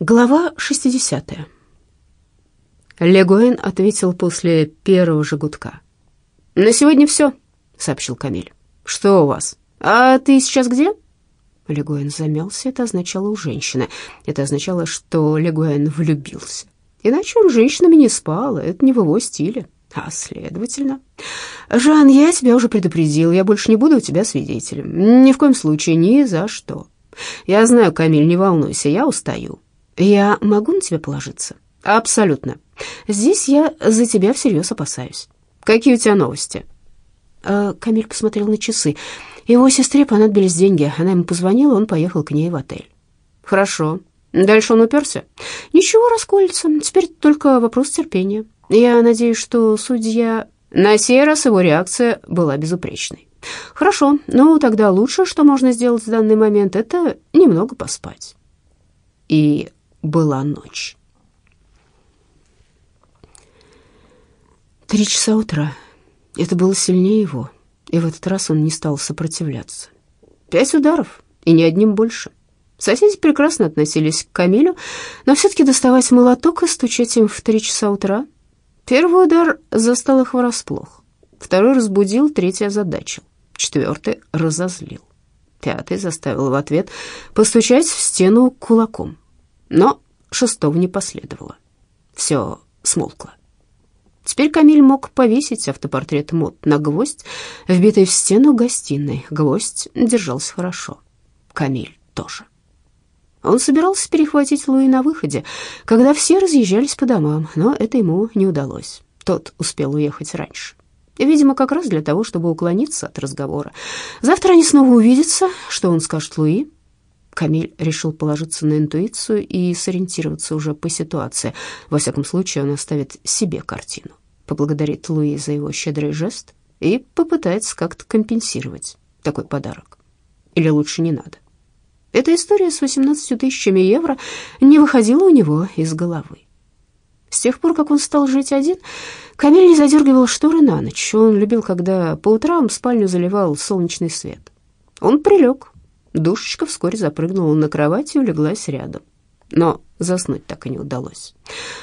Глава 60. Легуэн ответил после первого же гудка. «На сегодня все», — сообщил Камиль. «Что у вас? А ты сейчас где?» Легуэн замялся. Это означало у женщины. Это означало, что Легуэн влюбился. Иначе он с женщинами не спал, это не в его стиле. А, следовательно... «Жан, я тебя уже предупредил, я больше не буду у тебя свидетелем. Ни в коем случае, ни за что. Я знаю, Камиль, не волнуйся, я устаю. Я могу на тебя положиться? Абсолютно. Здесь я за тебя всерьез опасаюсь. Какие у тебя новости? А, Камиль посмотрел на часы. Его сестре понадобились деньги. Она ему позвонила, он поехал к ней в отель. Хорошо. Дальше он уперся? Ничего, расколется. Теперь только вопрос терпения. Я надеюсь, что судья... На сей раз его реакция была безупречной. Хорошо, ну тогда лучше, что можно сделать в данный момент, это немного поспать. И была ночь. Три часа утра. Это было сильнее его, и в этот раз он не стал сопротивляться. Пять ударов, и ни одним больше. Соседи прекрасно относились к Камилю, но все-таки доставать молоток и стучать им в три часа утра. Первый удар застал их врасплох, второй разбудил, третий озадачил, четвертый разозлил. Пятый заставил в ответ постучать в стену кулаком. Но шестого не последовало. Все смолкло. Теперь Камиль мог повесить автопортрет Мот на гвоздь, вбитый в стену гостиной. Гвоздь держался хорошо. Камиль тоже. Он собирался перехватить Луи на выходе, когда все разъезжались по домам, но это ему не удалось. Тот успел уехать раньше. Видимо, как раз для того, чтобы уклониться от разговора. Завтра они снова увидятся. Что он скажет Луи? Камиль решил положиться на интуицию и сориентироваться уже по ситуации. Во всяком случае, он оставит себе картину, поблагодарит Луи за его щедрый жест и попытается как-то компенсировать такой подарок. Или лучше не надо. Эта история с 18 тысячами евро не выходила у него из головы. С тех пор, как он стал жить один, Камиль не задергивал шторы на ночь. Он любил, когда по утрам спальню заливал солнечный свет. Он прилег, Душечка вскоре запрыгнула на кровать и улеглась рядом. Но заснуть так и не удалось.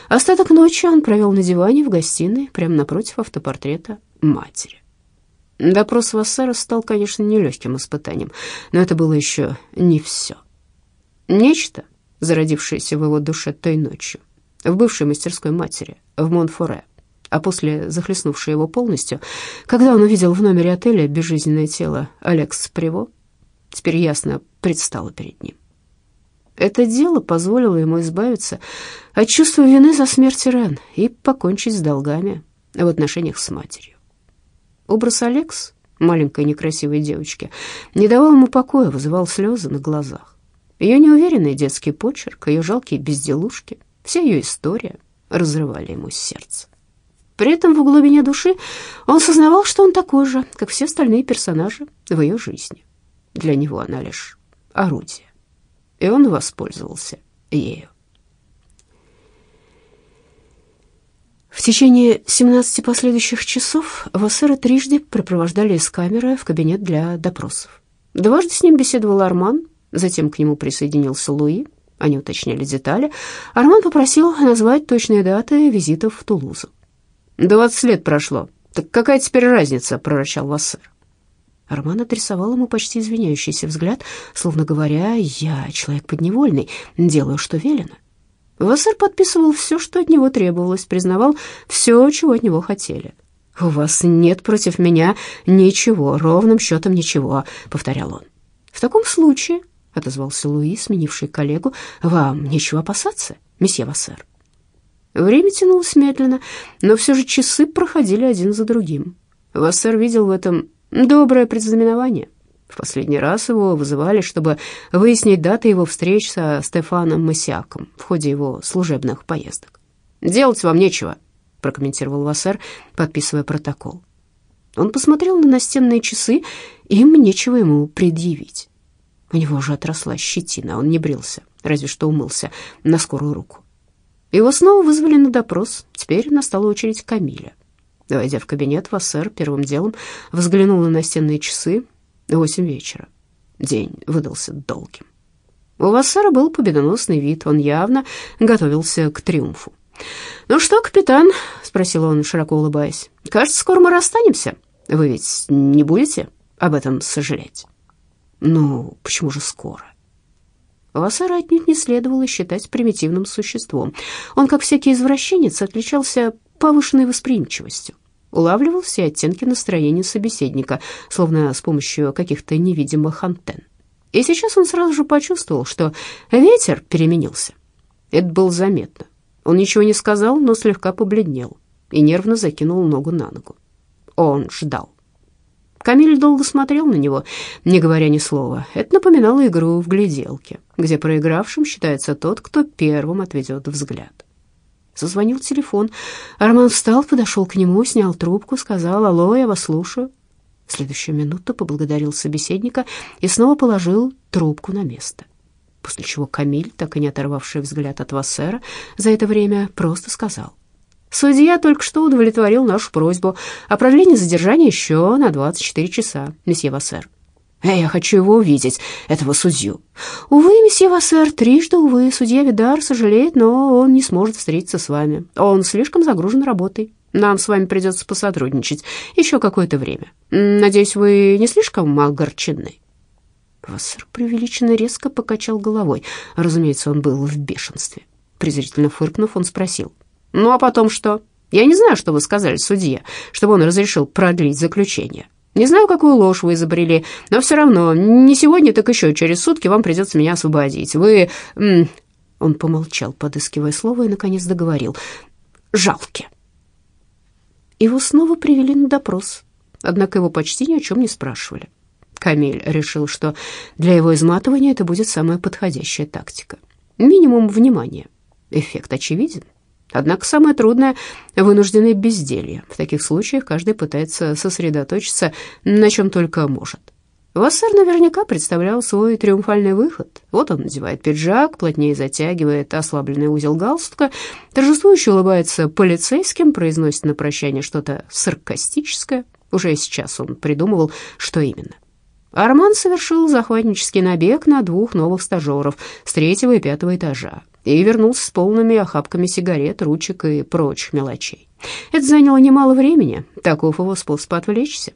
Остаток ночи он провел на диване в гостиной, прямо напротив автопортрета матери. Допрос Вассера стал, конечно, нелегким испытанием, но это было еще не все. Нечто, зародившееся в его душе той ночью, в бывшей мастерской матери, в Монфоре, а после захлестнувшее его полностью, когда он увидел в номере отеля безжизненное тело Алекс Приво, теперь ясно предстало перед ним. Это дело позволило ему избавиться от чувства вины за смерть Рен и покончить с долгами в отношениях с матерью. Образ Алекс, маленькой некрасивой девочки, не давал ему покоя, вызывал слезы на глазах. Ее неуверенный детский почерк, ее жалкие безделушки, вся ее история разрывали ему сердце. При этом в глубине души он сознавал, что он такой же, как все остальные персонажи в ее жизни. Для него она лишь орудие, и он воспользовался ею. В течение 17 последующих часов Вассера трижды припровождали из камеры в кабинет для допросов. Дважды с ним беседовал Арман, затем к нему присоединился Луи, они уточняли детали. Арман попросил назвать точные даты визитов в Тулузу. «Двадцать лет прошло. Так какая теперь разница?» — прорычал Вассер. Арман адресовал ему почти извиняющийся взгляд, словно говоря, «Я человек подневольный, делаю, что велено». Вассер подписывал все, что от него требовалось, признавал все, чего от него хотели. «У вас нет против меня ничего, ровным счетом ничего», — повторял он. «В таком случае», — отозвался Луи, сменивший коллегу, «вам нечего опасаться, месье Вассер». Время тянулось медленно, но все же часы проходили один за другим. Вассер видел в этом Доброе предзнаменование. В последний раз его вызывали, чтобы выяснить даты его встреч со Стефаном Масяком в ходе его служебных поездок. «Делать вам нечего», — прокомментировал Вассер, подписывая протокол. Он посмотрел на настенные часы, им нечего ему предъявить. У него уже отросла щетина, он не брился, разве что умылся на скорую руку. Его снова вызвали на допрос, теперь настала очередь Камиля. Войдя в кабинет, Вассер первым делом взглянул на настенные часы. Восемь вечера. День выдался долгим. У Вассера был победоносный вид, он явно готовился к триумфу. «Ну что, капитан?» — спросил он, широко улыбаясь. «Кажется, скоро мы расстанемся. Вы ведь не будете об этом сожалеть?» «Ну, почему же скоро?» Вассера отнюдь не следовало считать примитивным существом. Он, как всякий извращенец, отличался повышенной восприимчивостью. Улавливал все оттенки настроения собеседника, словно с помощью каких-то невидимых антенн. И сейчас он сразу же почувствовал, что ветер переменился. Это было заметно. Он ничего не сказал, но слегка побледнел и нервно закинул ногу на ногу. Он ждал. Камиль долго смотрел на него, не говоря ни слова. Это напоминало игру в гляделке, где проигравшим считается тот, кто первым отведет взгляд. Зазвонил телефон. Арман встал, подошел к нему, снял трубку, сказал «Алло, я вас слушаю». В следующую минуту поблагодарил собеседника и снова положил трубку на место. После чего Камиль, так и не оторвавший взгляд от Вассера, за это время просто сказал Судья только что удовлетворил нашу просьбу о продлении задержания еще на 24 часа, месье Вассер. Э, я хочу его увидеть, этого судью. Увы, месье Вассер, трижды, увы, судья Видар сожалеет, но он не сможет встретиться с вами. Он слишком загружен работой. Нам с вами придется посотрудничать еще какое-то время. Надеюсь, вы не слишком огорчены?» Вассер преувеличенно резко покачал головой. Разумеется, он был в бешенстве. Презрительно фыркнув, он спросил. Ну а потом что? Я не знаю, что вы сказали судье, чтобы он разрешил продлить заключение. Не знаю, какую ложь вы изобрели, но все равно не сегодня, так еще через сутки вам придется меня освободить. Вы...» Он помолчал, подыскивая слово, и, наконец, договорил. «Жалки». Его снова привели на допрос, однако его почти ни о чем не спрашивали. Камиль решил, что для его изматывания это будет самая подходящая тактика. Минимум внимания. Эффект очевиден. Однако самое трудное — вынужденное безделье. В таких случаях каждый пытается сосредоточиться на чем только может. Вассер наверняка представлял свой триумфальный выход. Вот он надевает пиджак, плотнее затягивает ослабленный узел галстука, торжествующе улыбается полицейским, произносит на прощание что-то саркастическое. Уже сейчас он придумывал, что именно. Арман совершил захватнический набег на двух новых стажеров с третьего и пятого этажа и вернулся с полными охапками сигарет, ручек и прочих мелочей. Это заняло немало времени, таков его способ отвлечься.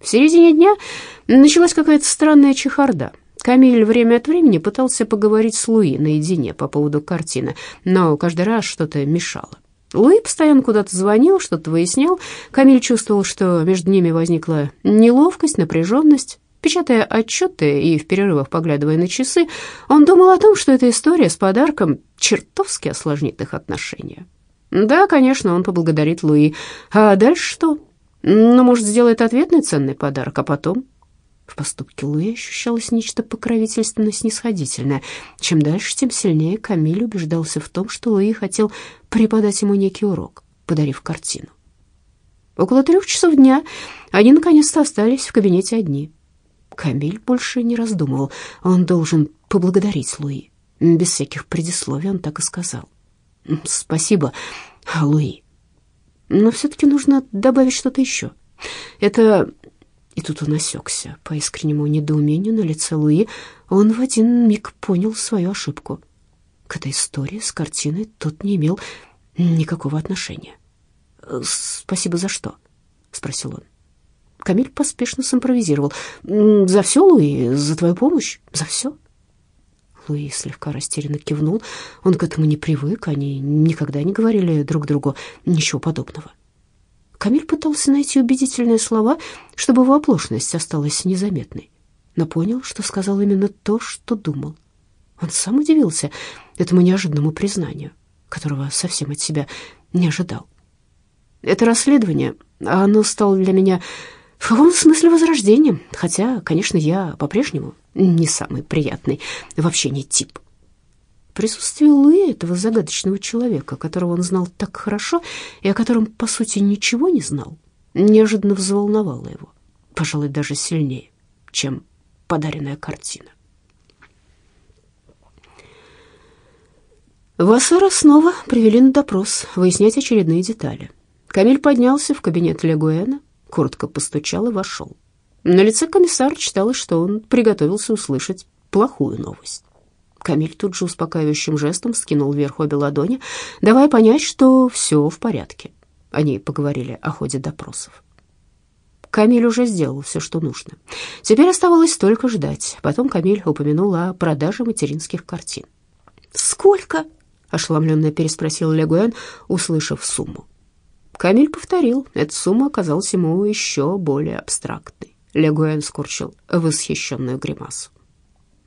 В середине дня началась какая-то странная чехарда. Камиль время от времени пытался поговорить с Луи наедине по поводу картины, но каждый раз что-то мешало. Луи постоянно куда-то звонил, что-то выяснял. Камиль чувствовал, что между ними возникла неловкость, напряженность. Печатая отчеты и в перерывах поглядывая на часы, он думал о том, что эта история с подарком чертовски осложнит их отношения. Да, конечно, он поблагодарит Луи. А дальше что? Ну, может, сделает ответный ценный подарок, а потом... В поступке Луи ощущалось нечто покровительственно-снисходительное. Чем дальше, тем сильнее Камиль убеждался в том, что Луи хотел преподать ему некий урок, подарив картину. Около трех часов дня они наконец-то остались в кабинете одни. Камиль больше не раздумывал. Он должен поблагодарить Луи. Без всяких предисловий он так и сказал. «Спасибо, Луи. Но все-таки нужно добавить что-то еще. Это...» И тут он осекся. По искреннему недоумению на лице Луи он в один миг понял свою ошибку. К этой истории с картиной тот не имел никакого отношения. «Спасибо за что?» — спросил он. Камиль поспешно симпровизировал. «За все, Луи, за твою помощь, за все». Луи слегка растерянно кивнул. Он к этому не привык, они никогда не говорили друг другу ничего подобного. Камиль пытался найти убедительные слова, чтобы его оплошность осталась незаметной, но понял, что сказал именно то, что думал. Он сам удивился этому неожиданному признанию, которого совсем от себя не ожидал. Это расследование, оно стало для меня в каком смысле возрождением, хотя, конечно, я по-прежнему не самый приятный в общении тип. Присутствие Луи, этого загадочного человека, которого он знал так хорошо и о котором, по сути, ничего не знал, неожиданно взволновало его, пожалуй, даже сильнее, чем подаренная картина. Вассера снова привели на допрос, выяснять очередные детали. Камиль поднялся в кабинет Легуэна, коротко постучал и вошел. На лице комиссара читалось, что он приготовился услышать плохую новость. Камиль тут же успокаивающим жестом скинул вверх обе ладони, давая понять, что все в порядке. Они поговорили о ходе допросов. Камиль уже сделал все, что нужно. Теперь оставалось только ждать. Потом Камиль упомянул о продаже материнских картин. «Сколько?» — ошеломленно переспросил Легуэн, услышав сумму. Камиль повторил. Эта сумма оказалась ему еще более абстрактной. Легуэн скорчил восхищенную гримасу.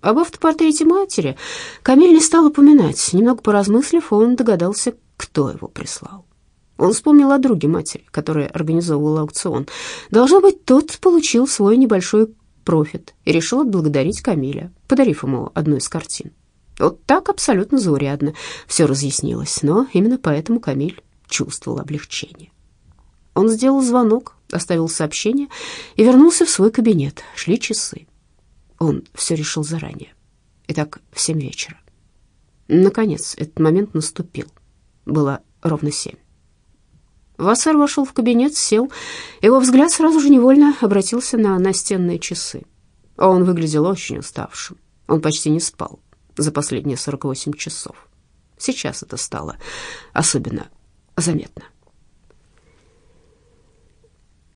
Об автопортрете матери Камиль не стал упоминать. Немного поразмыслив, он догадался, кто его прислал. Он вспомнил о друге матери, который организовывал аукцион. Должно быть, тот получил свой небольшой профит и решил отблагодарить Камиля, подарив ему одну из картин. Вот так абсолютно заурядно все разъяснилось, но именно поэтому Камиль чувствовал облегчение. Он сделал звонок, оставил сообщение и вернулся в свой кабинет. Шли часы. Он все решил заранее. Итак, в семь вечера. Наконец, этот момент наступил. Было ровно семь. Вассер вошел в кабинет, сел. Его взгляд сразу же невольно обратился на настенные часы. Он выглядел очень уставшим. Он почти не спал за последние 48 часов. Сейчас это стало особенно заметно.